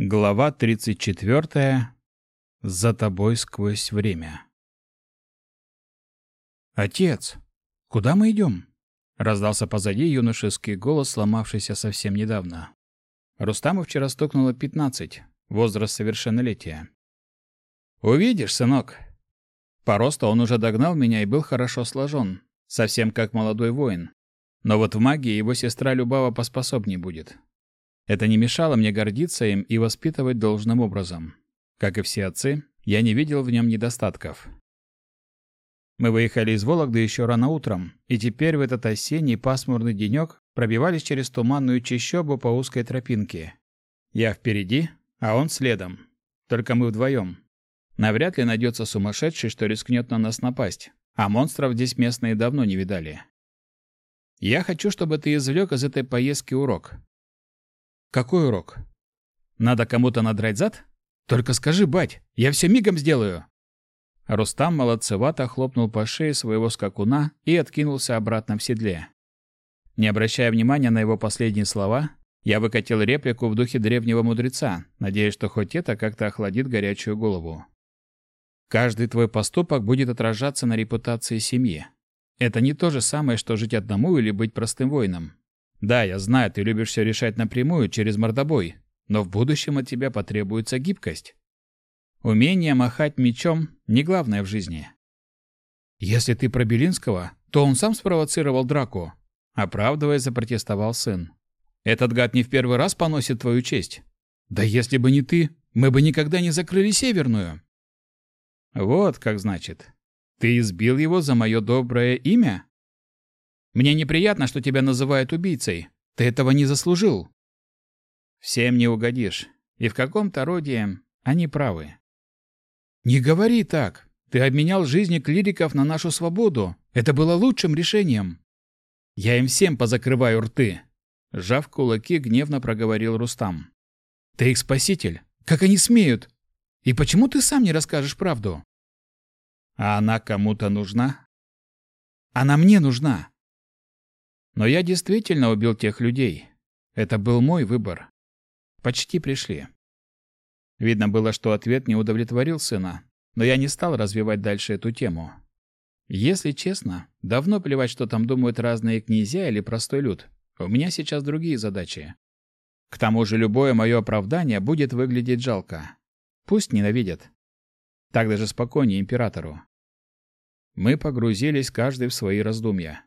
Глава 34. За тобой сквозь время. «Отец, куда мы идем?» — раздался позади юношеский голос, сломавшийся совсем недавно. Рустаму вчера стукнуло пятнадцать, возраст совершеннолетия. «Увидишь, сынок!» По росту он уже догнал меня и был хорошо сложен, совсем как молодой воин. Но вот в магии его сестра Любава поспособнее будет. Это не мешало мне гордиться им и воспитывать должным образом. Как и все отцы, я не видел в нем недостатков. Мы выехали из Вологды еще рано утром, и теперь в этот осенний пасмурный денек пробивались через туманную чащобу по узкой тропинке. Я впереди, а он следом. Только мы вдвоем. Навряд ли найдется сумасшедший, что рискнет на нас напасть, а монстров здесь местные давно не видали. Я хочу, чтобы ты извлек из этой поездки урок. Какой урок? Надо кому-то надрать зад? Только скажи, бать, я все мигом сделаю. Рустам молодцевато хлопнул по шее своего скакуна и откинулся обратно в седле. Не обращая внимания на его последние слова, я выкатил реплику в духе древнего мудреца, надеясь, что хоть это как-то охладит горячую голову. Каждый твой поступок будет отражаться на репутации семьи. Это не то же самое, что жить одному или быть простым воином. Да, я знаю, ты любишь все решать напрямую, через мордобой, но в будущем от тебя потребуется гибкость. Умение махать мечом – не главное в жизни. Если ты про Белинского, то он сам спровоцировал драку. Оправдываясь, запротестовал сын. Этот гад не в первый раз поносит твою честь. Да если бы не ты, мы бы никогда не закрыли Северную. Вот как значит. Ты избил его за мое доброе имя? Мне неприятно, что тебя называют убийцей. Ты этого не заслужил. Всем не угодишь. И в каком-то роде они правы. Не говори так. Ты обменял жизни клириков на нашу свободу. Это было лучшим решением. Я им всем позакрываю рты. Сжав кулаки, гневно проговорил Рустам. Ты их спаситель. Как они смеют? И почему ты сам не расскажешь правду? А она кому-то нужна? Она мне нужна. Но я действительно убил тех людей. Это был мой выбор. Почти пришли. Видно было, что ответ не удовлетворил сына, но я не стал развивать дальше эту тему. Если честно, давно плевать, что там думают разные князья или простой люд. У меня сейчас другие задачи. К тому же любое мое оправдание будет выглядеть жалко. Пусть ненавидят. Так даже спокойнее императору. Мы погрузились каждый в свои раздумья.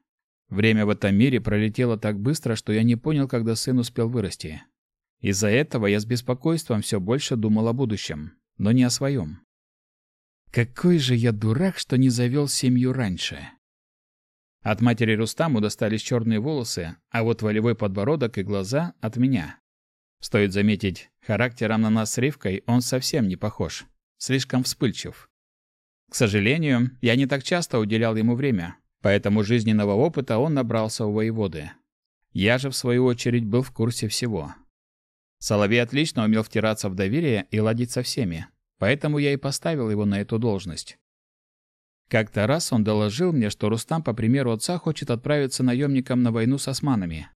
Время в этом мире пролетело так быстро, что я не понял, когда сын успел вырасти. Из-за этого я с беспокойством все больше думал о будущем, но не о своем. Какой же я дурак, что не завел семью раньше. От матери Рустаму достались черные волосы, а вот волевой подбородок и глаза от меня. Стоит заметить, характером на нас с Ривкой он совсем не похож. Слишком вспыльчив. К сожалению, я не так часто уделял ему время, Поэтому жизненного опыта он набрался у воеводы. Я же, в свою очередь, был в курсе всего. Соловей отлично умел втираться в доверие и ладить со всеми, поэтому я и поставил его на эту должность. Как-то раз он доложил мне, что Рустам, по примеру отца, хочет отправиться наемником на войну с османами.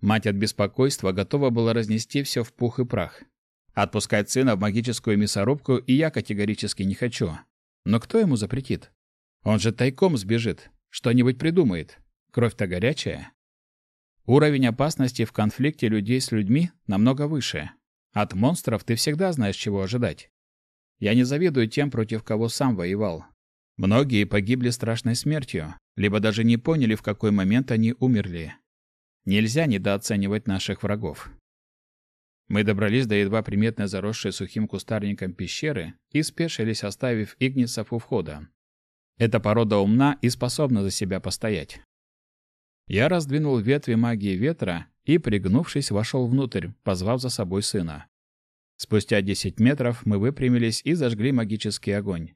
Мать от беспокойства готова была разнести все в пух и прах. Отпускать сына в магическую мясорубку и я категорически не хочу. Но кто ему запретит? Он же тайком сбежит, что-нибудь придумает. Кровь-то горячая. Уровень опасности в конфликте людей с людьми намного выше. От монстров ты всегда знаешь, чего ожидать. Я не завидую тем, против кого сам воевал. Многие погибли страшной смертью, либо даже не поняли, в какой момент они умерли. Нельзя недооценивать наших врагов. Мы добрались до едва приметной заросшей сухим кустарником пещеры и спешились, оставив игнисов у входа. Эта порода умна и способна за себя постоять. Я раздвинул ветви магии ветра и, пригнувшись, вошел внутрь, позвав за собой сына. Спустя 10 метров мы выпрямились и зажгли магический огонь.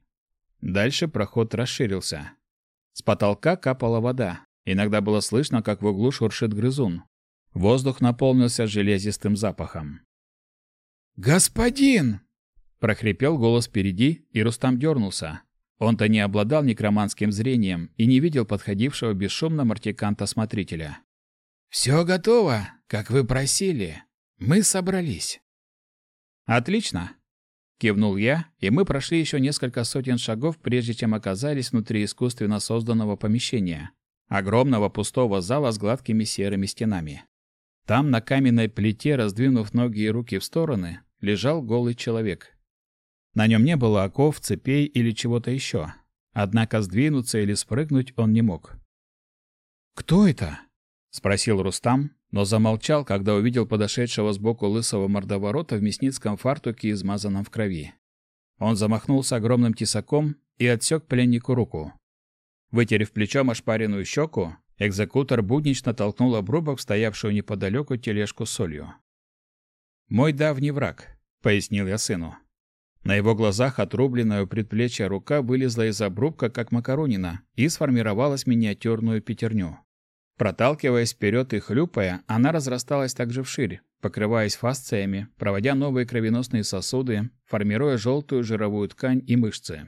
Дальше проход расширился. С потолка капала вода. Иногда было слышно, как в углу шуршит грызун. Воздух наполнился железистым запахом. «Господин!» — прохрипел голос впереди, и Рустам дернулся. Он-то не обладал некроманским зрением и не видел подходившего бесшумно мартиканта-смотрителя. «Все готово, как вы просили. Мы собрались». Отлично, кивнул я, и мы прошли еще несколько сотен шагов, прежде чем оказались внутри искусственно созданного помещения, огромного пустого зала с гладкими серыми стенами. Там на каменной плите, раздвинув ноги и руки в стороны, лежал голый человек. На нем не было оков, цепей или чего-то еще. Однако сдвинуться или спрыгнуть он не мог. «Кто это?» — спросил Рустам, но замолчал, когда увидел подошедшего сбоку лысого мордоворота в мясницком фартуке, измазанном в крови. Он замахнулся огромным тесаком и отсек пленнику руку. Вытерев плечом ошпаренную щеку, экзекутор буднично толкнул обрубок стоявшую неподалеку тележку с солью. «Мой давний враг», — пояснил я сыну. На его глазах отрубленная у предплечья рука вылезла из обрубка, как макаронина, и сформировалась миниатюрную пятерню. Проталкиваясь вперед и хлюпая, она разрасталась также вширь, покрываясь фасциями, проводя новые кровеносные сосуды, формируя желтую жировую ткань и мышцы.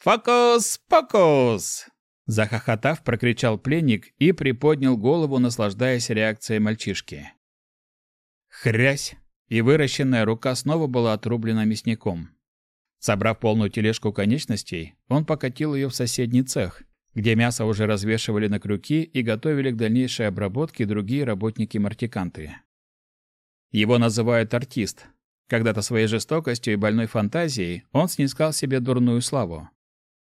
«Фокус! Фокус!» Захохотав, прокричал пленник и приподнял голову, наслаждаясь реакцией мальчишки. Хрясь! И выращенная рука снова была отрублена мясником. Собрав полную тележку конечностей, он покатил ее в соседний цех, где мясо уже развешивали на крюки и готовили к дальнейшей обработке другие работники-мартиканты. Его называют артист. Когда-то своей жестокостью и больной фантазией он снискал себе дурную славу.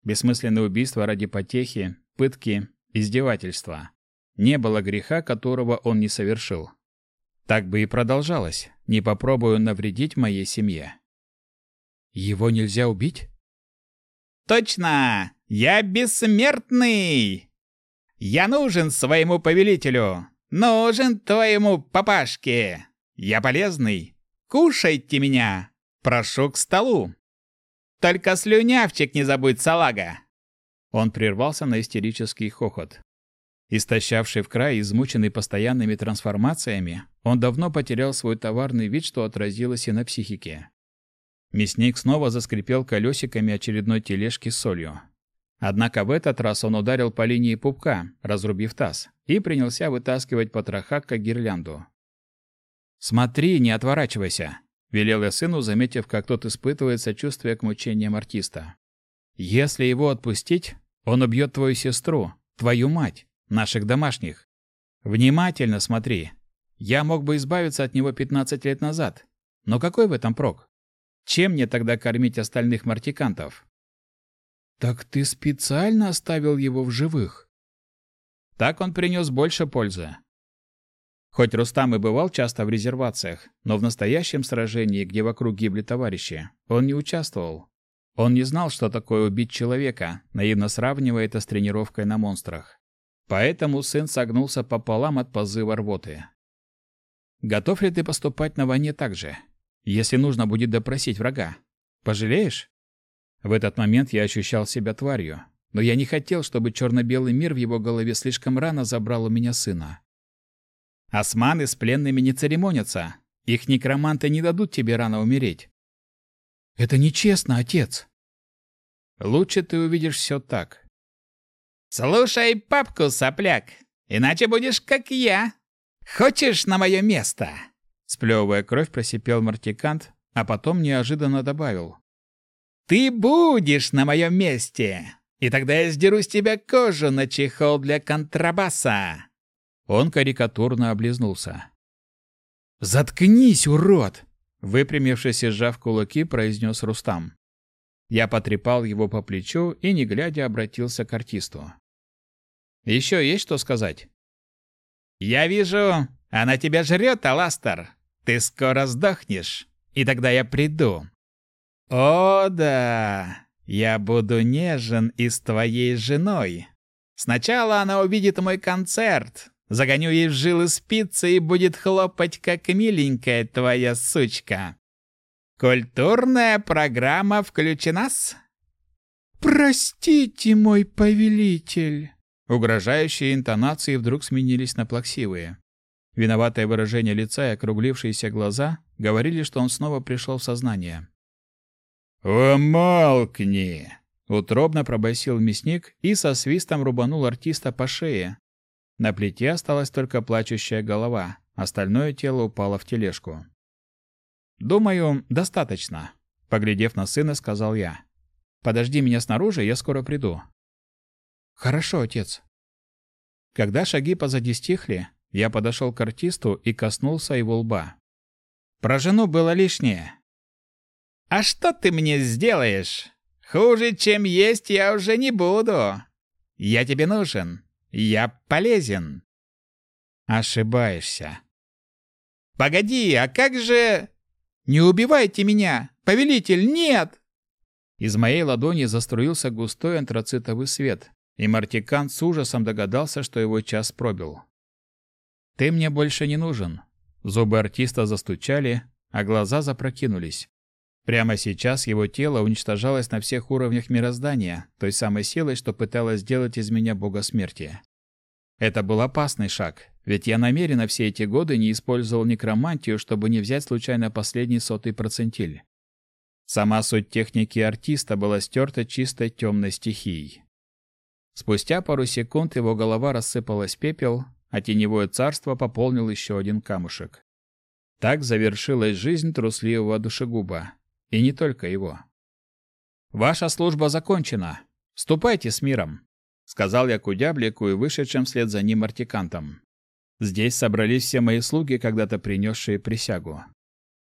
Бессмысленные убийства ради потехи, пытки, издевательства. Не было греха, которого он не совершил. Так бы и продолжалось, не попробую навредить моей семье. Его нельзя убить? Точно! Я бессмертный! Я нужен своему повелителю! Нужен твоему папашке! Я полезный! Кушайте меня! Прошу к столу! Только слюнявчик не забудь, салага!» Он прервался на истерический хохот. Истощавший в край, измученный постоянными трансформациями, он давно потерял свой товарный вид, что отразилось и на психике. Мясник снова заскрипел колесиками очередной тележки с солью. Однако в этот раз он ударил по линии пупка, разрубив таз, и принялся вытаскивать потроха, как гирлянду. «Смотри, не отворачивайся!» — велел я сыну, заметив, как тот испытывает сочувствие к мучениям артиста. «Если его отпустить, он убьет твою сестру, твою мать, наших домашних. Внимательно смотри. Я мог бы избавиться от него 15 лет назад. Но какой в этом прок? Чем мне тогда кормить остальных мартикантов?» «Так ты специально оставил его в живых?» Так он принес больше пользы. Хоть Рустам и бывал часто в резервациях, но в настоящем сражении, где вокруг гибли товарищи, он не участвовал. Он не знал, что такое убить человека, наивно сравнивая это с тренировкой на монстрах. Поэтому сын согнулся пополам от позыва рвоты. «Готов ли ты поступать на войне так же? Если нужно будет допросить врага? Пожалеешь?» В этот момент я ощущал себя тварью, но я не хотел, чтобы черно-белый мир в его голове слишком рано забрал у меня сына. Османы с пленными не церемонятся. Их некроманты не дадут тебе рано умереть. Это нечестно, отец. Лучше ты увидишь все так. Слушай папку, сопляк, иначе будешь как я. Хочешь на мое место? Сплевывая кровь, просипел мартикант, а потом неожиданно добавил. Ты будешь на моем месте, и тогда я сдеру с тебя кожу на чехол для контрабаса. Он карикатурно облизнулся. «Заткнись, урод!» Выпрямившись и сжав кулаки, произнес Рустам. Я потрепал его по плечу и, не глядя, обратился к артисту. «Еще есть что сказать?» «Я вижу, она тебя жрет, Аластер. Ты скоро сдохнешь, и тогда я приду. О, да, я буду нежен и с твоей женой. Сначала она увидит мой концерт, загоню ей в жилы спицы и будет хлопать, как миленькая твоя сучка. Культурная программа включена-с? «Простите, мой повелитель!» Угрожающие интонации вдруг сменились на плаксивые. Виноватое выражение лица и округлившиеся глаза говорили, что он снова пришел в сознание. «Умолкни!» Утробно пробасил мясник и со свистом рубанул артиста по шее. На плите осталась только плачущая голова, остальное тело упало в тележку. Думаю, достаточно. Поглядев на сына, сказал я. Подожди меня снаружи, я скоро приду. Хорошо, отец. Когда шаги позади стихли, я подошел к артисту и коснулся его лба. Про жену было лишнее. А что ты мне сделаешь? Хуже, чем есть, я уже не буду. Я тебе нужен. Я полезен. Ошибаешься. Погоди, а как же... Не убивайте меня! Повелитель, нет! Из моей ладони заструился густой антрацитовый свет, и Мартикан с ужасом догадался, что его час пробил. «Ты мне больше не нужен». Зубы артиста застучали, а глаза запрокинулись. Прямо сейчас его тело уничтожалось на всех уровнях мироздания, той самой силой, что пыталась сделать из меня бога смерти. Это был опасный шаг, ведь я намеренно все эти годы не использовал некромантию, чтобы не взять случайно последний сотый процентиль. Сама суть техники артиста была стерта чистой темной стихией. Спустя пару секунд его голова рассыпалась в пепел, а теневое царство пополнил еще один камушек. Так завершилась жизнь трусливого душегуба. И не только его. «Ваша служба закончена. Ступайте с миром», — сказал я Кудяблику и вышедшим вслед за ним артикантам. Здесь собрались все мои слуги, когда-то принесшие присягу.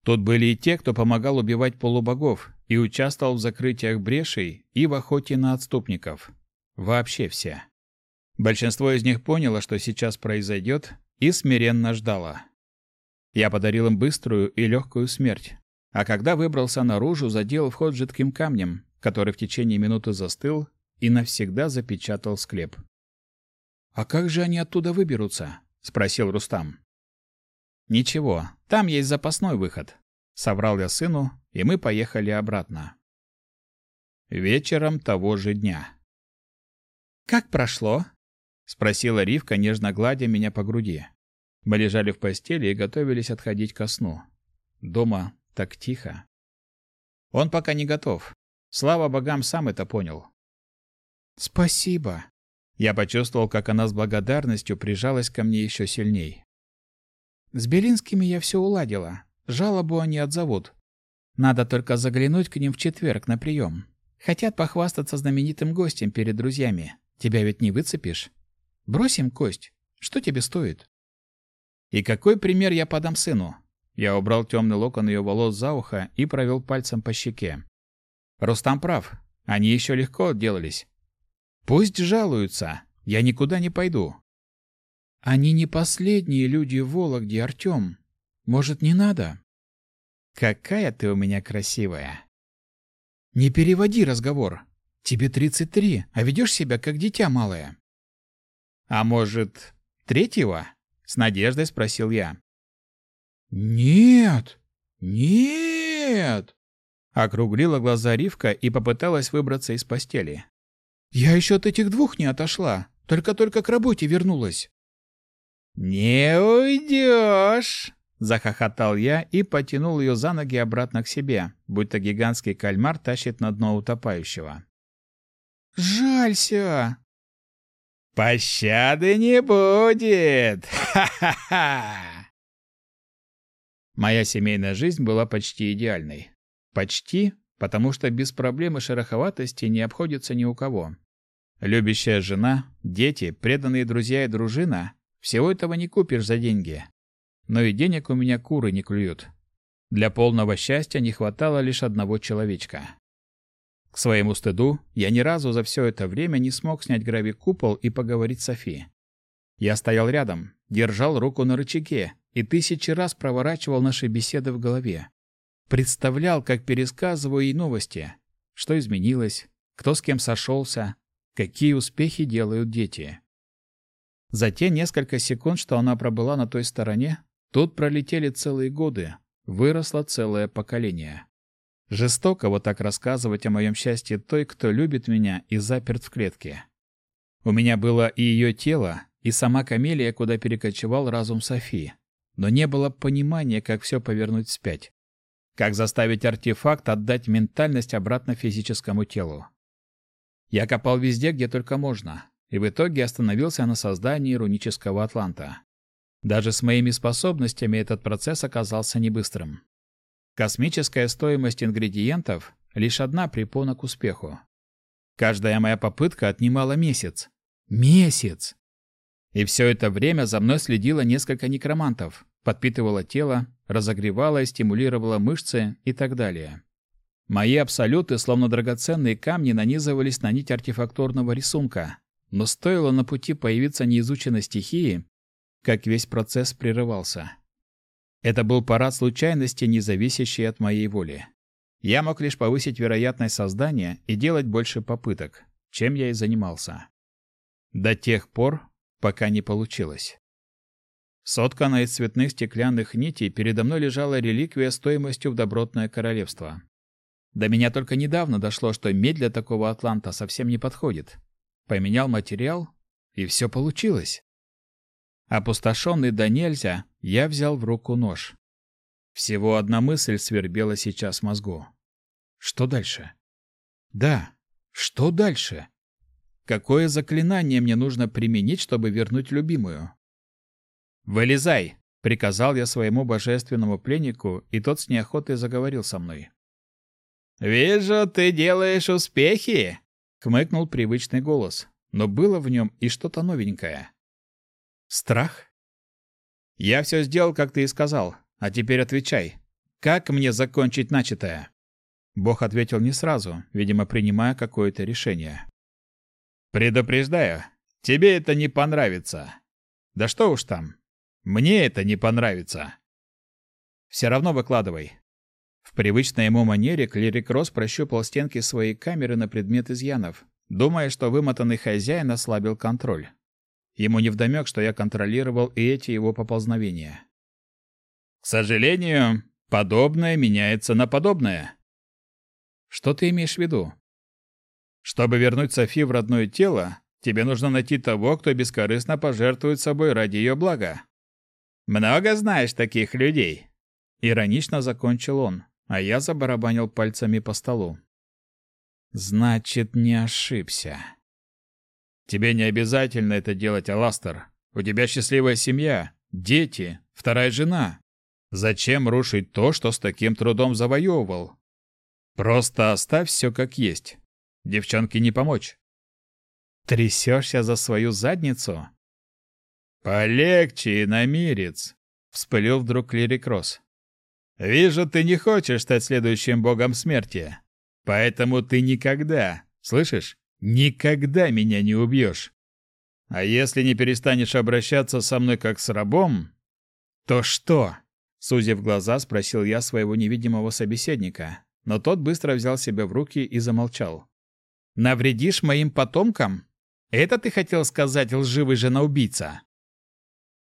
Тут были и те, кто помогал убивать полубогов и участвовал в закрытиях брешей и в охоте на отступников. Вообще все. Большинство из них поняло, что сейчас произойдет, и смиренно ждало. Я подарил им быструю и легкую смерть, а когда выбрался наружу, задел вход жидким камнем, который в течение минуты застыл и навсегда запечатал склеп. «А как же они оттуда выберутся?» — спросил Рустам. «Ничего, там есть запасной выход», — соврал я сыну, и мы поехали обратно. Вечером того же дня. «Как прошло?» — спросила Ривка, нежно гладя меня по груди. Мы лежали в постели и готовились отходить ко сну. Дома так тихо. Он пока не готов. Слава богам, сам это понял. «Спасибо». Я почувствовал, как она с благодарностью прижалась ко мне еще сильней. «С Белинскими я все уладила. Жалобу они отзовут. Надо только заглянуть к ним в четверг на прием. Хотят похвастаться знаменитым гостем перед друзьями. Тебя ведь не выцепишь. Бросим кость. Что тебе стоит? И какой пример я подам сыну? Я убрал темный локон ее волос за ухо и провел пальцем по щеке. Рустам прав. Они еще легко отделались. Пусть жалуются. Я никуда не пойду. Они не последние люди в Вологде, Артем. Может, не надо? Какая ты у меня красивая. Не переводи разговор. Тебе 33, а ведешь себя как дитя малое. А может, третьего? С надеждой спросил я. Нет. Нет. Округлила глаза Ривка и попыталась выбраться из постели. Я еще от этих двух не отошла, только-только к работе вернулась. Не уйдешь, захохотал я и потянул ее за ноги обратно к себе, будто гигантский кальмар тащит на дно утопающего. Жалься. Пощады не будет. Ха-ха-ха. Моя семейная жизнь была почти идеальной. Почти, потому что без проблем и шероховатости не обходится ни у кого. Любящая жена, дети, преданные друзья и дружина – всего этого не купишь за деньги. Но и денег у меня куры не клюют. Для полного счастья не хватало лишь одного человечка. К своему стыду, я ни разу за все это время не смог снять гравий-купол и поговорить с Софи. Я стоял рядом, держал руку на рычаге и тысячи раз проворачивал наши беседы в голове. Представлял, как пересказываю ей новости, что изменилось, кто с кем сошелся, какие успехи делают дети. За те несколько секунд, что она пробыла на той стороне, тут пролетели целые годы, выросло целое поколение. Жестоко вот так рассказывать о моем счастье той, кто любит меня и заперт в клетке. У меня было и ее тело, и сама Камелия, куда перекочевал разум Софии. Но не было понимания, как все повернуть вспять. Как заставить артефакт отдать ментальность обратно физическому телу. Я копал везде, где только можно, и в итоге остановился на создании рунического атланта. Даже с моими способностями этот процесс оказался не быстрым. Космическая стоимость ингредиентов – лишь одна препона к успеху. Каждая моя попытка отнимала месяц. Месяц! И все это время за мной следило несколько некромантов, подпитывало тело, разогревало и стимулировало мышцы и так далее. Мои абсолюты, словно драгоценные камни, нанизывались на нить артефакторного рисунка, но стоило на пути появиться неизученной стихии, как весь процесс прерывался. Это был парад случайностей, не зависящий от моей воли. Я мог лишь повысить вероятность создания и делать больше попыток, чем я и занимался. До тех пор, пока не получилось. Сотканная из цветных стеклянных нитей, передо мной лежала реликвия стоимостью в добротное королевство. До меня только недавно дошло, что медь для такого атланта совсем не подходит. Поменял материал, и все получилось. Опустошенный до нельзя, я взял в руку нож. Всего одна мысль свербела сейчас в мозгу. Что дальше? Да, что дальше? Какое заклинание мне нужно применить, чтобы вернуть любимую? «Вылезай!» — приказал я своему божественному пленнику, и тот с неохотой заговорил со мной. «Вижу, ты делаешь успехи!» — хмыкнул привычный голос, но было в нем и что-то новенькое. «Страх?» «Я все сделал, как ты и сказал. А теперь отвечай. Как мне закончить начатое? Бог ответил не сразу, видимо, принимая какое-то решение. Предупреждаю, тебе это не понравится. Да что уж там. Мне это не понравится. Все равно выкладывай. В привычной ему манере клирик Рос прощупал стенки своей камеры на предмет изъянов, думая, что вымотанный хозяин ослабил контроль. Ему невдомек, что я контролировал и эти его поползновения. К сожалению, подобное меняется на подобное. Что ты имеешь в виду? Чтобы вернуть Софи в родное тело, тебе нужно найти того, кто бескорыстно пожертвует собой ради ее блага. Много знаешь таких людей. Иронично закончил он, а я забарабанил пальцами по столу. Значит, не ошибся. Тебе не обязательно это делать, Аластер. У тебя счастливая семья, дети, вторая жена. Зачем рушить то, что с таким трудом завоевывал? Просто оставь все как есть. Девчонке не помочь. Трясешься за свою задницу? Полегче, намерец, вспылил вдруг Клирик. Вижу, ты не хочешь стать следующим богом смерти. Поэтому ты никогда, слышишь, никогда меня не убьешь. А если не перестанешь обращаться со мной как с рабом, то что? Сузив глаза, спросил я своего невидимого собеседника, но тот быстро взял себя в руки и замолчал. «Навредишь моим потомкам? Это ты хотел сказать, лживый жена-убийца?»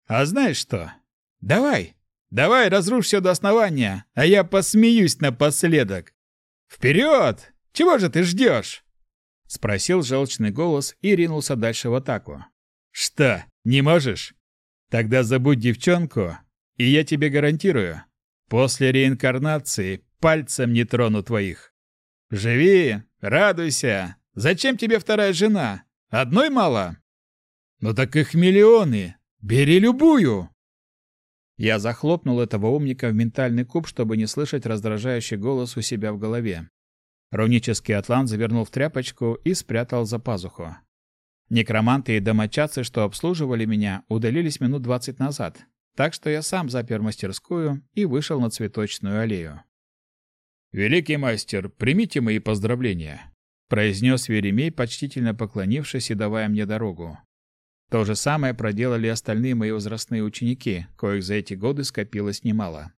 «А знаешь что? Давай, давай разрушь все до основания, а я посмеюсь напоследок. Вперед! Чего же ты ждешь?» Спросил желчный голос и ринулся дальше в атаку. «Что, не можешь? Тогда забудь девчонку и я тебе гарантирую, после реинкарнации пальцем не трону твоих. Живи, радуйся. Зачем тебе вторая жена? Одной мало? Ну так их миллионы. Бери любую. Я захлопнул этого умника в ментальный куб, чтобы не слышать раздражающий голос у себя в голове. Рунический атлант завернул в тряпочку и спрятал за пазуху. Некроманты и домочадцы, что обслуживали меня, удалились минут двадцать назад, так что я сам запер мастерскую и вышел на цветочную аллею. «Великий мастер, примите мои поздравления», — произнес Веремей, почтительно поклонившись и давая мне дорогу. То же самое проделали остальные мои возрастные ученики, коих за эти годы скопилось немало.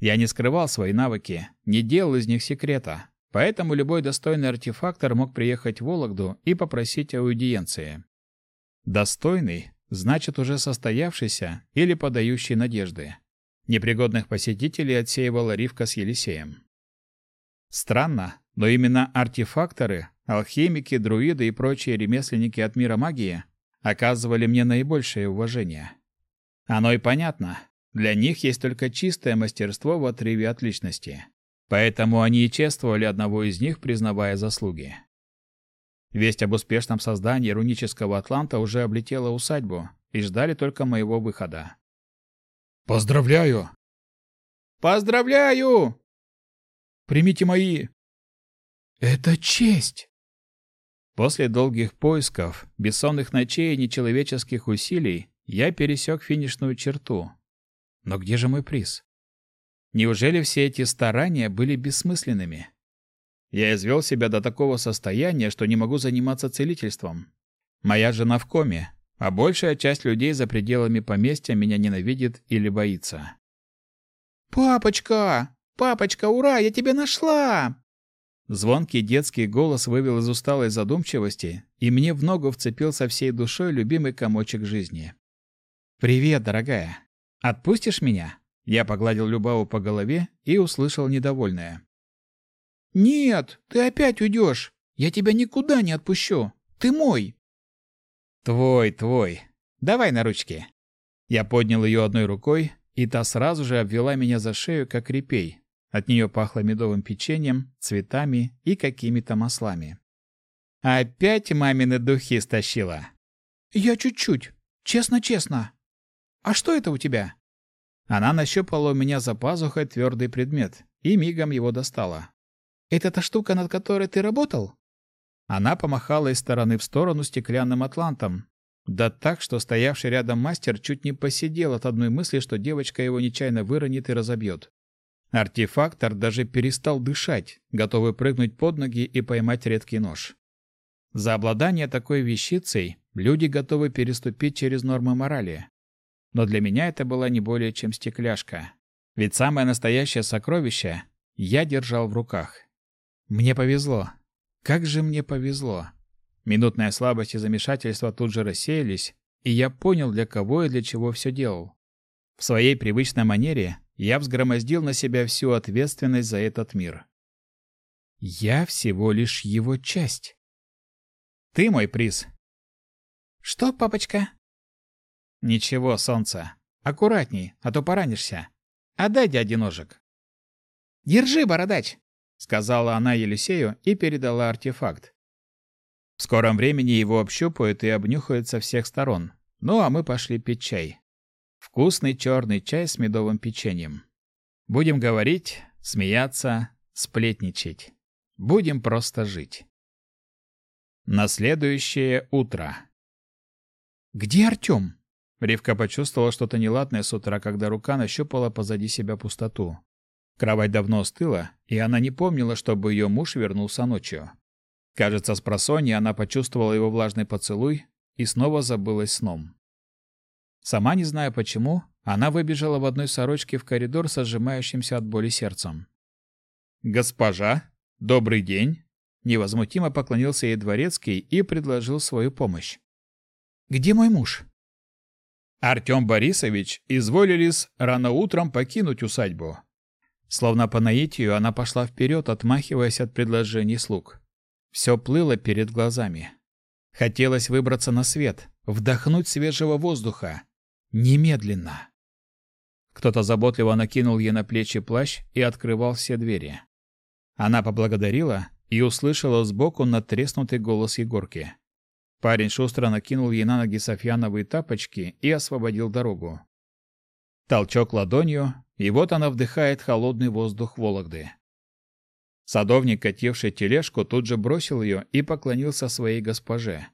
Я не скрывал свои навыки, не делал из них секрета, поэтому любой достойный артефактор мог приехать в Вологду и попросить аудиенции. Достойный значит уже состоявшийся или подающий надежды. Непригодных посетителей отсеивала Ривка с Елисеем. Странно, но именно артефакторы, алхимики, друиды и прочие ремесленники от мира магии оказывали мне наибольшее уважение. Оно и понятно. Для них есть только чистое мастерство в отрыве от личности. Поэтому они и чествовали одного из них, признавая заслуги. Весть об успешном создании рунического атланта уже облетела усадьбу, и ждали только моего выхода. «Поздравляю!» «Поздравляю!» Примите мои!» «Это честь!» После долгих поисков, бессонных ночей и нечеловеческих усилий я пересек финишную черту. Но где же мой приз? Неужели все эти старания были бессмысленными? Я извел себя до такого состояния, что не могу заниматься целительством. Моя жена в коме, а большая часть людей за пределами поместья меня ненавидит или боится. «Папочка! Папочка, ура, я тебя нашла!» Звонкий детский голос вывел из усталой задумчивости, и мне в ногу вцепился всей душой любимый комочек жизни. «Привет, дорогая. Отпустишь меня?» Я погладил Любаву по голове и услышал недовольное. «Нет, ты опять уйдешь. Я тебя никуда не отпущу. Ты мой!» «Твой, твой. Давай на ручки». Я поднял ее одной рукой, и та сразу же обвела меня за шею, как репей. От нее пахло медовым печеньем, цветами и какими-то маслами. «Опять мамины духи стащила?» «Я чуть-чуть. Честно-честно. А что это у тебя?» Она нащупала у меня за пазухой твердый предмет и мигом его достала. Это та штука, над которой ты работал? Она помахала из стороны в сторону стеклянным атлантом. Да так, что стоявший рядом мастер чуть не посидел от одной мысли, что девочка его нечаянно выронит и разобьет. Артефактор даже перестал дышать, готовый прыгнуть под ноги и поймать редкий нож. За обладание такой вещицей люди готовы переступить через нормы морали. Но для меня это была не более чем стекляшка. Ведь самое настоящее сокровище я держал в руках. Мне повезло. Как же мне повезло. Минутная слабость и замешательство тут же рассеялись, и я понял, для кого и для чего все делал. В своей привычной манере я взгромоздил на себя всю ответственность за этот мир. Я всего лишь его часть. Ты мой приз. Что, папочка? Ничего, солнце. Аккуратней, а то поранишься. Отдай дяде ножик. Держи, бородач сказала она Елисею и передала артефакт. В скором времени его общупают и обнюхают со всех сторон. Ну а мы пошли пить чай. Вкусный черный чай с медовым печеньем. Будем говорить, смеяться, сплетничать. Будем просто жить. На следующее утро. Где Артем? Ривка почувствовала что-то неладное с утра, когда рука нащупала позади себя пустоту. Кровать давно остыла, и она не помнила, чтобы ее муж вернулся ночью. Кажется, с просонья она почувствовала его влажный поцелуй и снова забылась сном. Сама не зная почему, она выбежала в одной сорочке в коридор с сжимающимся от боли сердцем. «Госпожа, добрый день!» Невозмутимо поклонился ей дворецкий и предложил свою помощь. «Где мой муж?» Артем Борисович изволились рано утром покинуть усадьбу. Словно по наитию она пошла вперед, отмахиваясь от предложений слуг. Все плыло перед глазами. Хотелось выбраться на свет, вдохнуть свежего воздуха. Немедленно. Кто-то заботливо накинул ей на плечи плащ и открывал все двери. Она поблагодарила и услышала сбоку надтреснутый голос Егорки. Парень шустро накинул ей на ноги софьяновые тапочки и освободил дорогу. Толчок ладонью, и вот она вдыхает холодный воздух Вологды. Садовник, кативший тележку, тут же бросил ее и поклонился своей госпоже.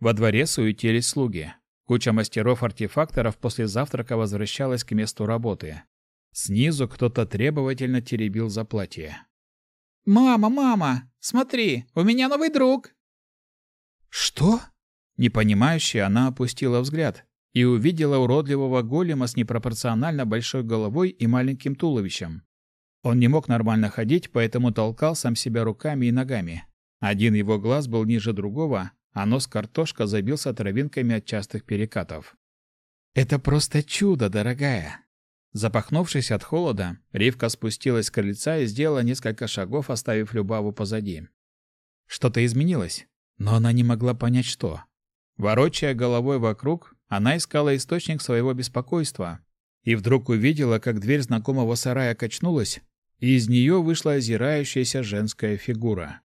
Во дворе суетились слуги. Куча мастеров-артефакторов после завтрака возвращалась к месту работы. Снизу кто-то требовательно теребил за платье. «Мама, мама, смотри, у меня новый друг!» «Что?» Непонимающе она опустила взгляд и увидела уродливого голема с непропорционально большой головой и маленьким туловищем. Он не мог нормально ходить, поэтому толкал сам себя руками и ногами. Один его глаз был ниже другого, а нос картошка забился травинками от частых перекатов. «Это просто чудо, дорогая!» Запахнувшись от холода, Ривка спустилась с крыльца и сделала несколько шагов, оставив Любаву позади. Что-то изменилось, но она не могла понять, что. Ворочая головой вокруг, она искала источник своего беспокойства и вдруг увидела, как дверь знакомого сарая качнулась, и из нее вышла озирающаяся женская фигура.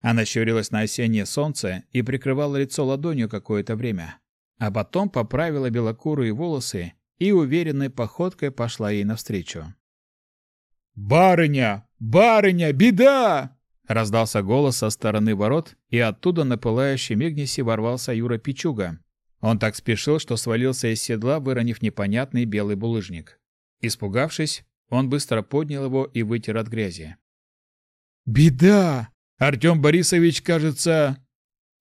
Она щурилась на осеннее солнце и прикрывала лицо ладонью какое-то время, а потом поправила белокурые волосы и уверенной походкой пошла ей навстречу. «Барыня! «Барыня, беда!» Раздался голос со стороны ворот, и оттуда на пылающем Игнисе ворвался Юра Пичуга. Он так спешил, что свалился из седла, выронив непонятный белый булыжник. Испугавшись, он быстро поднял его и вытер от грязи. «Беда! Артем Борисович, кажется...»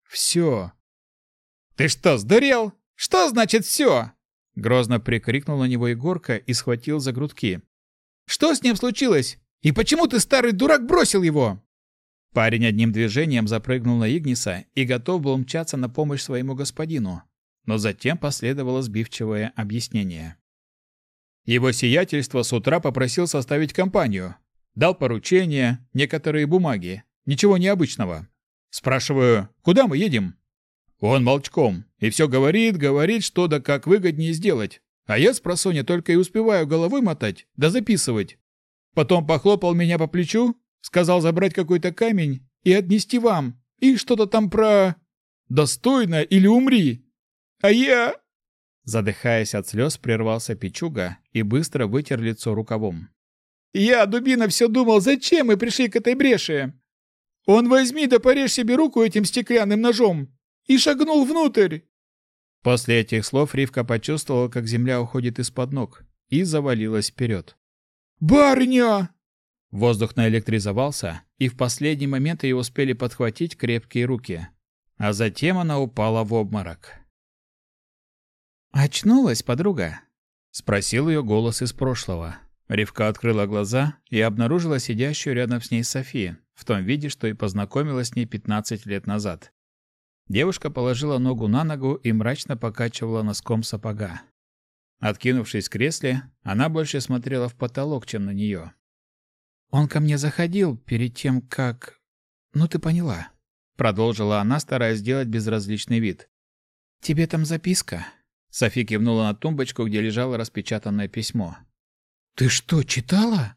«Все!» «Ты что, сдурел? Что значит все?» Грозно прикрикнул на него Егорка и схватил за грудки. «Что с ним случилось? И почему ты, старый дурак, бросил его?» Парень одним движением запрыгнул на Игниса и готов был мчаться на помощь своему господину, но затем последовало сбивчивое объяснение. Его сиятельство с утра попросил составить компанию. Дал поручения, некоторые бумаги. Ничего необычного. Спрашиваю, куда мы едем? Он молчком. И все говорит, говорит, что да как выгоднее сделать. А я с просони только и успеваю головой мотать, да записывать. Потом похлопал меня по плечу Сказал забрать какой-то камень и отнести вам. И что-то там про... «Достойно или умри!» А я...» Задыхаясь от слез, прервался Пичуга и быстро вытер лицо рукавом. «Я, дубина, все думал, зачем мы пришли к этой бреши? Он возьми да порежь себе руку этим стеклянным ножом и шагнул внутрь!» После этих слов Ривка почувствовала, как земля уходит из-под ног, и завалилась вперед. «Барыня!» Воздух наэлектризовался, и в последний момент ее успели подхватить крепкие руки. А затем она упала в обморок. «Очнулась, подруга?» — спросил ее голос из прошлого. Ривка открыла глаза и обнаружила сидящую рядом с ней Софи, в том виде, что и познакомилась с ней 15 лет назад. Девушка положила ногу на ногу и мрачно покачивала носком сапога. Откинувшись в кресле, она больше смотрела в потолок, чем на нее. Он ко мне заходил перед тем, как... Ну, ты поняла. Продолжила она, стараясь сделать безразличный вид. Тебе там записка? Софи кивнула на тумбочку, где лежало распечатанное письмо. Ты что, читала?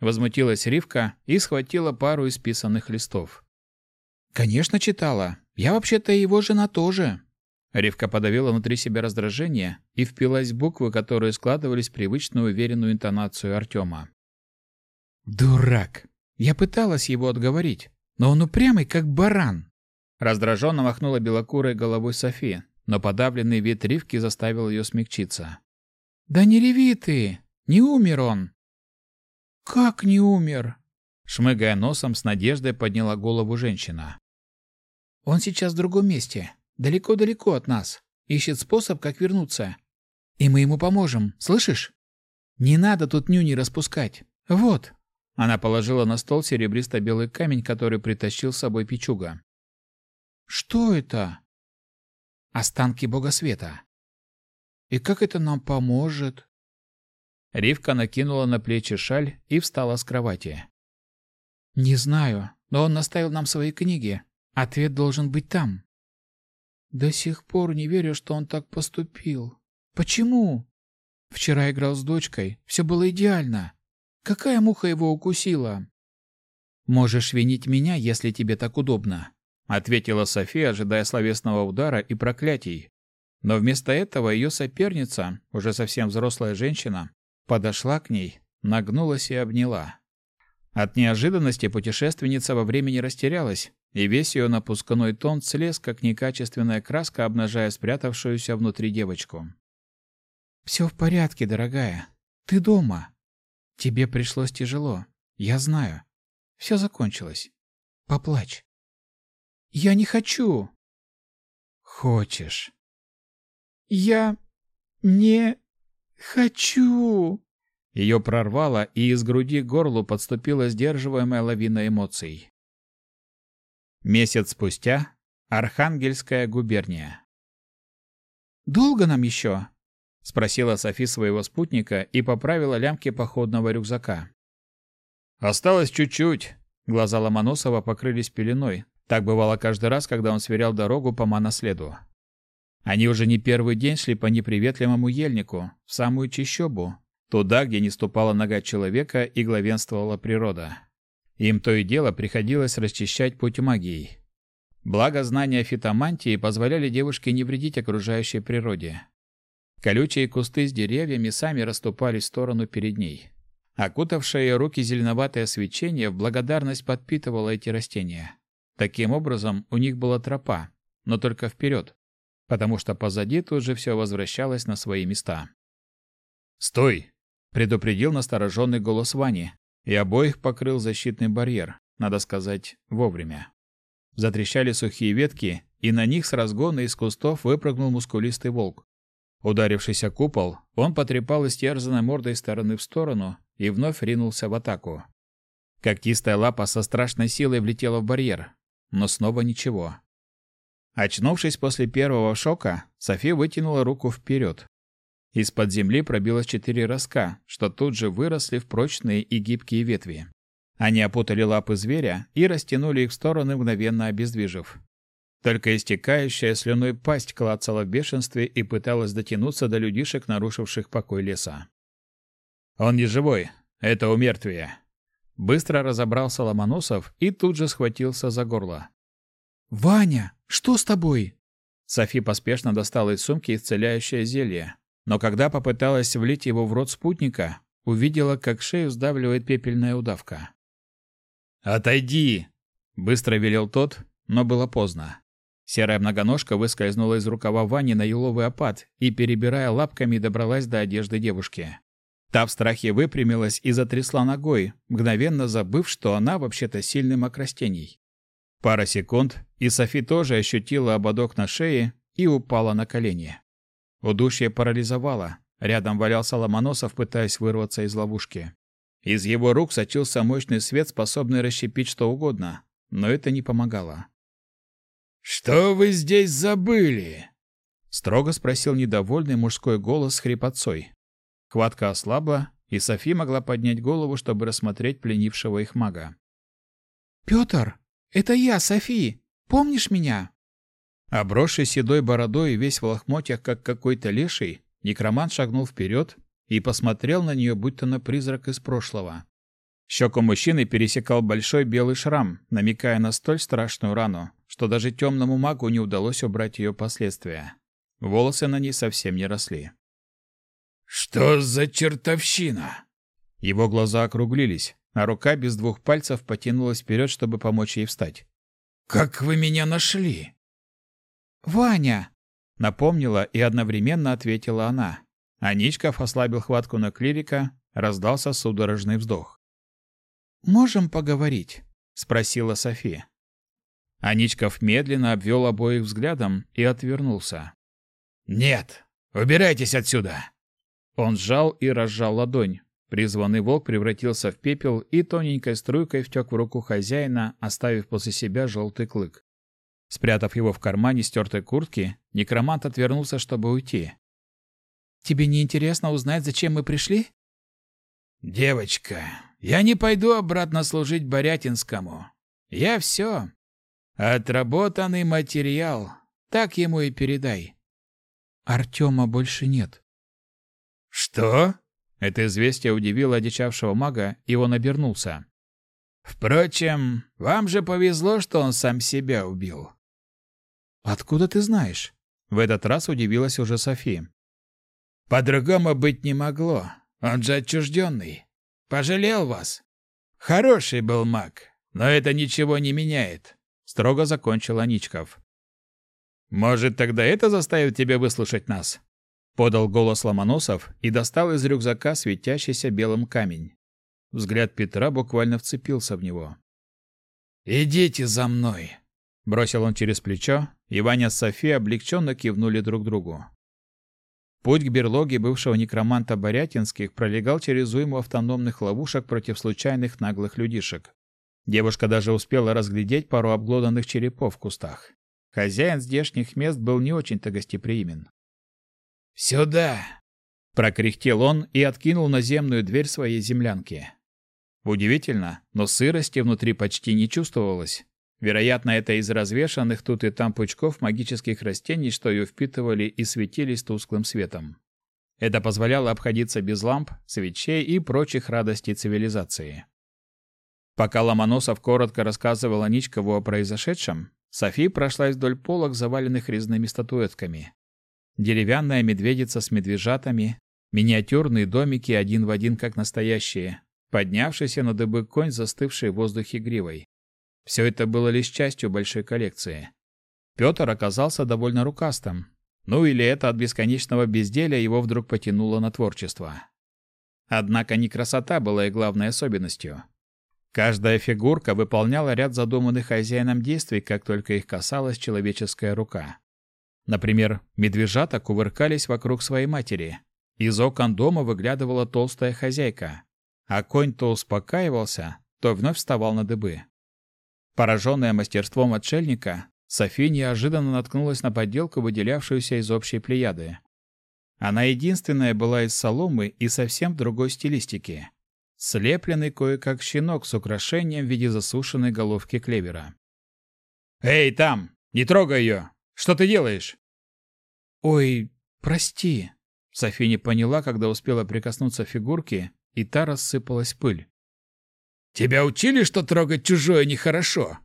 Возмутилась Ривка и схватила пару исписанных листов. Конечно, читала. Я вообще-то его жена тоже. Ривка подавила внутри себя раздражение и впилась в буквы, которые складывались в привычную уверенную интонацию Артема. Дурак! Я пыталась его отговорить, но он упрямый, как баран. Раздраженно махнула белокурой головой Софи, но подавленный вид Ривки заставил ее смягчиться. «Да не реви ты! Не умер он!» «Как не умер?» Шмыгая носом, с надеждой подняла голову женщина. «Он сейчас в другом месте, далеко-далеко от нас. Ищет способ, как вернуться. И мы ему поможем, слышишь? Не надо тут нюни распускать. Вот, она положила на стол серебристо-белый камень, который притащил с собой Пичуга. «Что это?» «Останки бога света». «И как это нам поможет?» Ривка накинула на плечи шаль и встала с кровати. «Не знаю, но он наставил нам свои книги. Ответ должен быть там». «До сих пор не верю, что он так поступил. Почему?» «Вчера играл с дочкой. Все было идеально. Какая муха его укусила? Можешь винить меня, если тебе так удобно, ответила София, ожидая словесного удара и проклятий. Но вместо этого ее соперница, уже совсем взрослая женщина, подошла к ней, нагнулась и обняла. От неожиданности путешественница во времени растерялась, и весь ее напускной тон слез, как некачественная краска, обнажая спрятавшуюся внутри девочку. «Все в порядке, дорогая. Ты дома. Тебе пришлось тяжело. Я знаю. Все закончилось. Поплачь. Я не хочу. Хочешь. Я не хочу. Ее прорвало, и из груди к горлу подступила сдерживаемая лавина эмоций. Месяц спустя. Архангельская губерния. «Долго нам еще?» Спросила Софи своего спутника и поправила лямки походного рюкзака. Осталось чуть-чуть. Глаза Ломоносова покрылись пеленой. Так бывало каждый раз, когда он сверял дорогу по маноследу. Они уже не первый день шли по неприветливому ельнику, в самую чащобу, туда, где не ступала нога человека и главенствовала природа. Им то и дело приходилось расчищать путь магией. Благо знания фитомантии позволяли девушке не вредить окружающей природе. Колючие кусты с деревьями сами расступались в сторону перед ней. Окутавшее руки зеленоватое свечение в благодарность подпитывало эти растения. Таким образом, у них была тропа, но только вперед, потому что позади тут же все возвращалось на свои места. «Стой!» — предупредил настороженный голос Вани, и обоих покрыл защитный барьер, надо сказать, вовремя. Затрещали сухие ветки, и на них с разгона из кустов выпрыгнул мускулистый волк. Ударившийся купол, он потрепал истерзанной мордой стороны в сторону и вновь ринулся в атаку. Когтистая лапа со страшной силой влетела в барьер, но снова ничего. Очнувшись после первого шока, Софи вытянула руку вперед. Из-под земли пробилось четыре ростка, что тут же выросли в прочные и гибкие ветви. Они опутали лапы зверя и растянули их в стороны, мгновенно обездвижив. Только истекающая слюной пасть клацала в бешенстве и пыталась дотянуться до людишек, нарушивших покой леса. «Он не живой. Это умертвие». Быстро разобрался Ломоносов и тут же схватился за горло. «Ваня, что с тобой?» Софи поспешно достала из сумки исцеляющее зелье, но когда попыталась влить его в рот спутника, увидела, как шею сдавливает пепельная удавка. «Отойди!» — быстро велел тот, но было поздно. Серая многоножка выскользнула из рукава Вани на еловый опад и, перебирая лапками, добралась до одежды девушки. Та в страхе выпрямилась и затрясла ногой, мгновенно забыв, что она вообще-то сильный маг растений. Пара секунд, и Софи тоже ощутила ободок на шее и упала на колени. Удушье парализовало. Рядом валялся Ломоносов, пытаясь вырваться из ловушки. Из его рук сочился мощный свет, способный расщепить что угодно, но это не помогало. «Что вы здесь забыли?» — строго спросил недовольный мужской голос с хрипотцой. Хватка ослабла, и Софи могла поднять голову, чтобы рассмотреть пленившего их мага. «Петр, это я, Софи! Помнишь меня?» Обросший седой бородой и весь в лохмотьях, как какой-то леший, некромант шагнул вперед и посмотрел на нее, будто на призрак из прошлого. Щеку мужчины пересекал большой белый шрам, намекая на столь страшную рану, что даже темному магу не удалось убрать ее последствия. Волосы на ней совсем не росли. «Что за чертовщина?» Его глаза округлились, а рука без двух пальцев потянулась вперед, чтобы помочь ей встать. «Как вы меня нашли?» «Ваня!» — напомнила и одновременно ответила она. Аничков ослабил хватку на клирика, раздался судорожный вздох. «Можем поговорить?» — спросила София. Аничков медленно обвел обоих взглядом и отвернулся. «Нет, убирайтесь отсюда!» Он сжал и разжал ладонь. Призванный волк превратился в пепел и тоненькой струйкой втек в руку хозяина, оставив после себя желтый клык. Спрятав его в кармане стертой куртки, некромант отвернулся, чтобы уйти. Тебе не интересно узнать, зачем мы пришли? Девочка, я не пойду обратно служить Борятинскому. Я все. Отработанный материал. Так ему и передай. Артема больше нет. Что? Это известие удивило одичавшего мага, и он обернулся. Впрочем, вам же повезло, что он сам себя убил. Откуда ты знаешь? В этот раз удивилась уже София. По-другому быть не могло. Он же отчужденный. Пожалел вас. Хороший был маг, но это ничего не меняет. Строго закончил Аничков. Может, тогда это заставит тебя выслушать нас? Подал голос Ломоносов и достал из рюкзака светящийся белым камень. Взгляд Петра буквально вцепился в него. «Идите за мной!» Бросил он через плечо, и Ваня с Софией облегченно кивнули друг другу. Путь к берлоге бывшего некроманта Борятинских пролегал через уйму автономных ловушек против случайных наглых людишек. Девушка даже успела разглядеть пару обглоданных черепов в кустах. Хозяин здешних мест был не очень-то гостеприимен. «Сюда!» — прокряхтел он и откинул наземную дверь своей землянки. Удивительно, но сырости внутри почти не чувствовалось. Вероятно, это из развешанных тут и там пучков магических растений, что ее впитывали и светились тусклым светом. Это позволяло обходиться без ламп, свечей и прочих радостей цивилизации. Пока Ломоносов коротко рассказывал Аничкову о произошедшем, Софи прошлась вдоль полок, заваленных резными статуэтками. Деревянная медведица с медвежатами, миниатюрные домики один в один как настоящие, поднявшийся на дыбы конь, застывший в воздухе гривой. Все это было лишь частью большой коллекции. Петр оказался довольно рукастым. Ну или это от бесконечного безделия его вдруг потянуло на творчество. Однако не красота была и главной особенностью. Каждая фигурка выполняла ряд задуманных хозяином действий, как только их касалась человеческая рука. Например, медвежата кувыркались вокруг своей матери. Из окон дома выглядывала толстая хозяйка, а конь то успокаивался, то вновь вставал на дыбы. Пораженная мастерством отшельника, Софи неожиданно наткнулась на подделку, выделявшуюся из общей плеяды. Она единственная была из соломы и совсем в другой стилистике. Слепленный кое-как щенок с украшением в виде засушенной головки клевера. «Эй, там! Не трогай ее! Что ты делаешь?» «Ой, прости!» Софи не поняла, когда успела прикоснуться к фигурке, и та рассыпалась пыль. «Тебя учили, что трогать чужое нехорошо?»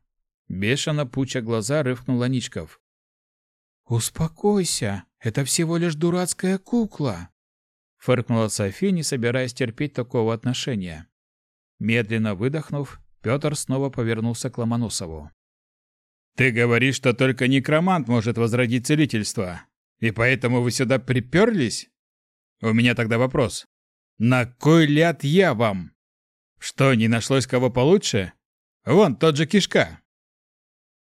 Бешено пуча глаза рывкнул Аничков. «Успокойся, это всего лишь дурацкая кукла!» Фыркнула Софи, не собираясь терпеть такого отношения. Медленно выдохнув, Петр снова повернулся к Ломоносову. «Ты говоришь, что только некромант может возродить целительство, и поэтому вы сюда приперлись? У меня тогда вопрос. На кой ляд я вам? Что, не нашлось кого получше? Вон, тот же Кишка.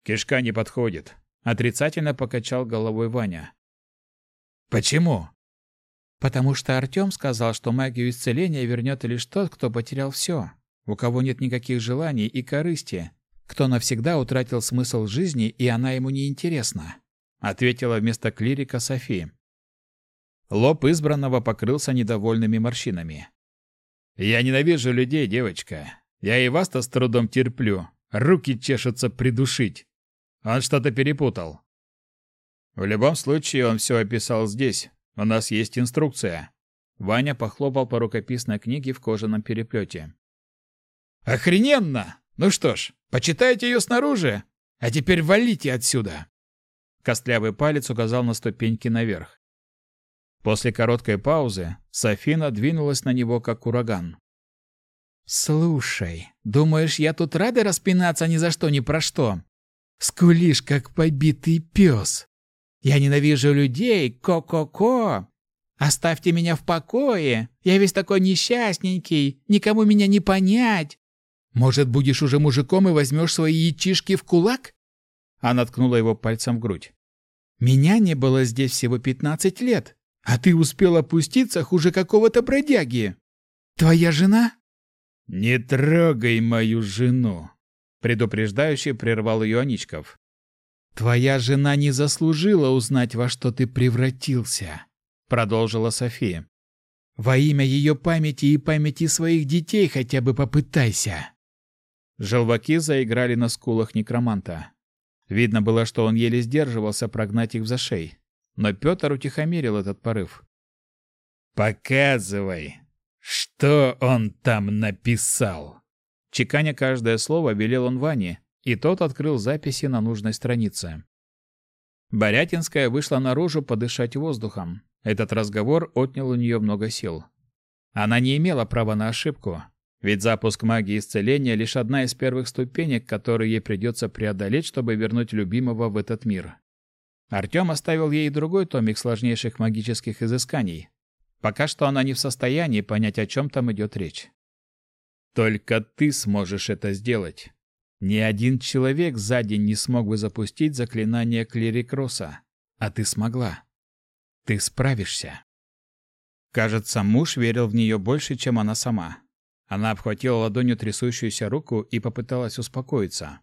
Кишка не подходит. Отрицательно покачал головой Ваня. Почему? Потому что Артем сказал, что магию исцеления вернет лишь тот, кто потерял все, у кого нет никаких желаний и корысти, кто навсегда утратил смысл жизни, и она ему не интересна, ответила вместо клирика Софи. Лоб избранного покрылся недовольными морщинами. Я ненавижу людей, девочка. Я и вас-то с трудом терплю. Руки чешутся придушить. Он что-то перепутал. В любом случае, он все описал здесь. У нас есть инструкция. Ваня похлопал по рукописной книге в кожаном переплете. Охрененно! Ну что ж, почитайте ее снаружи, а теперь валите отсюда. Костлявый палец указал на ступеньки наверх. После короткой паузы Софина двинулась на него как ураган. «Слушай, думаешь, я тут рада распинаться ни за что ни про что? Скулишь, как побитый пес. Я ненавижу людей, ко-ко-ко. Оставьте меня в покое. Я весь такой несчастненький, никому меня не понять. Может, будешь уже мужиком и возьмешь свои яичишки в кулак?» Она ткнула его пальцем в грудь. «Меня не было здесь всего пятнадцать лет, а ты успел опуститься хуже какого-то бродяги. Твоя жена?» «Не трогай мою жену!» Предупреждающий прервал ее Аничков. «Твоя жена не заслужила узнать, во что ты превратился», — продолжила София. «Во имя ее памяти и памяти своих детей хотя бы попытайся». Желваки заиграли на скулах некроманта. Видно было, что он еле сдерживался прогнать их в зашей. Но Петр утихомирил этот порыв. «Показывай, что он там написал?» Чеканя каждое слово, велел он Ване, и тот открыл записи на нужной странице. Борятинская вышла наружу подышать воздухом. Этот разговор отнял у нее много сил. Она не имела права на ошибку, ведь запуск магии исцеления лишь одна из первых ступенек, которые ей придется преодолеть, чтобы вернуть любимого в этот мир. Артем оставил ей другой томик сложнейших магических изысканий. Пока что она не в состоянии понять, о чем там идет речь. Только ты сможешь это сделать. Ни один человек за день не смог бы запустить заклинание Клирикроса, а ты смогла. Ты справишься. Кажется, муж верил в нее больше, чем она сама. Она обхватила ладонью трясущуюся руку и попыталась успокоиться.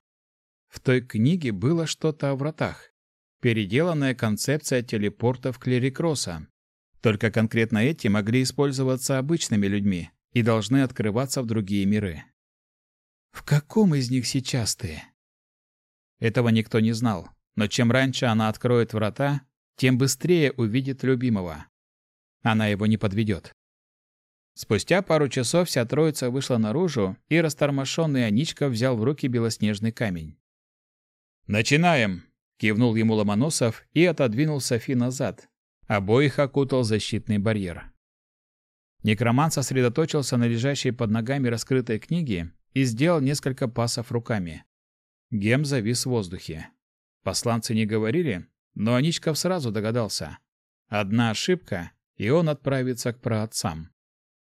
В той книге было что-то о вратах. Переделанная концепция телепортов Клирикроса. Только конкретно эти могли использоваться обычными людьми, и должны открываться в другие миры. В каком из них сейчас ты? Этого никто не знал, но чем раньше она откроет врата, тем быстрее увидит любимого. Она его не подведет. Спустя пару часов вся троица вышла наружу, и растормошенный Аничка взял в руки белоснежный камень. «Начинаем!» — кивнул ему Ломоносов и отодвинул Софи назад. Обоих окутал защитный барьер. Некроман сосредоточился на лежащей под ногами раскрытой книге и сделал несколько пасов руками. Гем завис в воздухе. Посланцы не говорили, но Аничков сразу догадался. Одна ошибка, и он отправится к праотцам.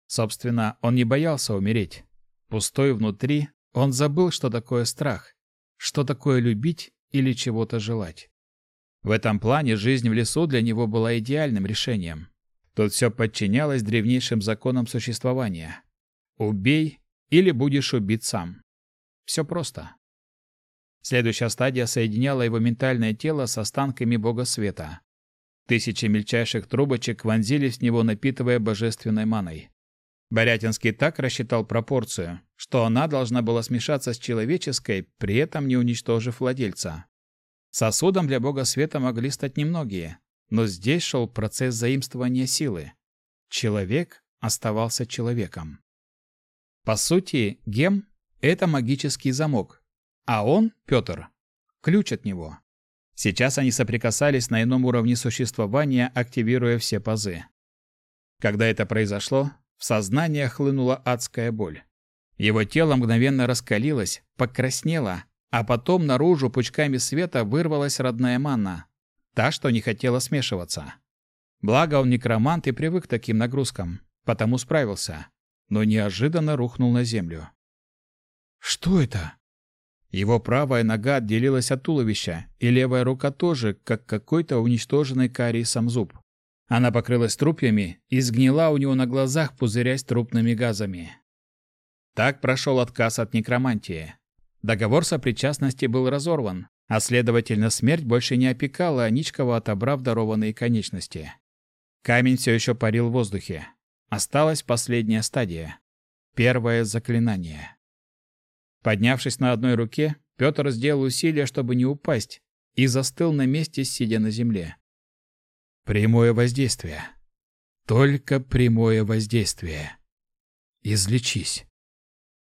Собственно, он не боялся умереть. Пустой внутри, он забыл, что такое страх, что такое любить или чего-то желать. В этом плане жизнь в лесу для него была идеальным решением. Тут все подчинялось древнейшим законам существования. Убей или будешь убит сам. Все просто. Следующая стадия соединяла его ментальное тело с останками бога света. Тысячи мельчайших трубочек вонзились в него, напитывая божественной маной. Борятинский так рассчитал пропорцию, что она должна была смешаться с человеческой, при этом не уничтожив владельца. Сосудом для бога света могли стать немногие, но здесь шел процесс заимствования силы. Человек оставался человеком. По сути, гем — это магический замок, а он, Петр, ключ от него. Сейчас они соприкасались на ином уровне существования, активируя все пазы. Когда это произошло, в сознание хлынула адская боль. Его тело мгновенно раскалилось, покраснело, а потом наружу пучками света вырвалась родная манна, та, что не хотела смешиваться. Благо он некромант и привык к таким нагрузкам, потому справился, но неожиданно рухнул на землю. «Что это?» Его правая нога отделилась от туловища, и левая рука тоже, как какой-то уничтоженный кариесом зуб. Она покрылась трупьями и сгнила у него на глазах, пузырясь трупными газами. Так прошел отказ от некромантии. Договор сопричастности был разорван, а следовательно, смерть больше не опекала Аничкова, отобрав дарованные конечности. Камень все еще парил в воздухе. Осталась последняя стадия. Первое заклинание. Поднявшись на одной руке, Петр сделал усилие, чтобы не упасть, и застыл на месте, сидя на земле. Прямое воздействие. Только прямое воздействие. Излечись.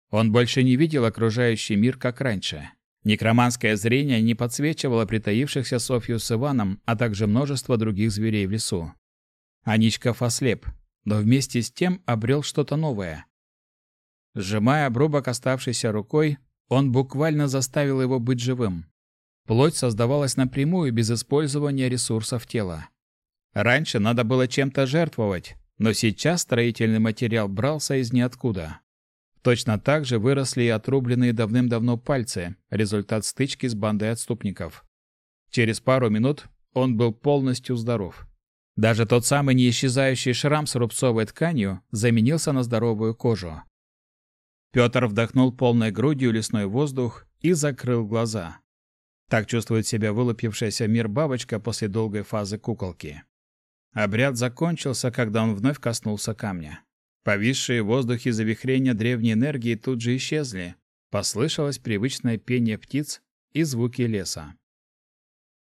Он больше не видел окружающий мир, как раньше. Некроманское зрение не подсвечивало притаившихся Софью с Иваном, а также множество других зверей в лесу. Аничков ослеп, но вместе с тем обрел что-то новое. Сжимая обрубок оставшейся рукой, он буквально заставил его быть живым. Плоть создавалась напрямую, без использования ресурсов тела. Раньше надо было чем-то жертвовать, но сейчас строительный материал брался из ниоткуда. Точно так же выросли и отрубленные давным-давно пальцы, результат стычки с бандой отступников. Через пару минут он был полностью здоров. Даже тот самый неисчезающий шрам с рубцовой тканью заменился на здоровую кожу. Петр вдохнул полной грудью лесной воздух и закрыл глаза. Так чувствует себя вылупившаяся мир бабочка после долгой фазы куколки. Обряд закончился, когда он вновь коснулся камня. Повисшие в воздухе завихрения древней энергии тут же исчезли. Послышалось привычное пение птиц и звуки леса.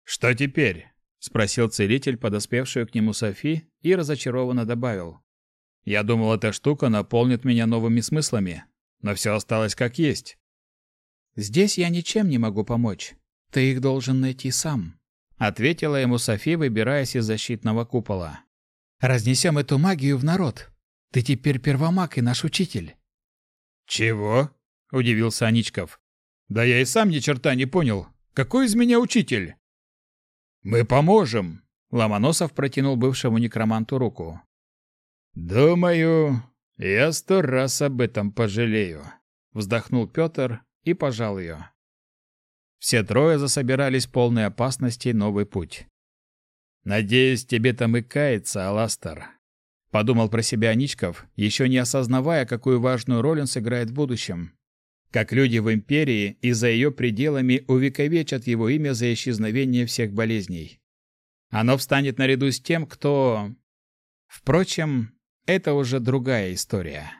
«Что теперь?» — спросил целитель, подоспевшую к нему Софи, и разочарованно добавил. «Я думал, эта штука наполнит меня новыми смыслами, но все осталось как есть». «Здесь я ничем не могу помочь. Ты их должен найти сам», — ответила ему Софи, выбираясь из защитного купола. «Разнесем эту магию в народ. Ты теперь первомаг и наш учитель. Чего? удивился Аничков. Да я и сам ни черта не понял. Какой из меня учитель? Мы поможем. Ломоносов протянул бывшему некроманту руку. Думаю, я сто раз об этом пожалею, вздохнул Петр и пожал ее. Все трое засобирались полной опасности новый путь. Надеюсь, тебе там и кается, Аластер, Подумал про себя Ничков, еще не осознавая, какую важную роль он сыграет в будущем. Как люди в империи и за ее пределами увековечат его имя за исчезновение всех болезней. Оно встанет наряду с тем, кто... Впрочем, это уже другая история.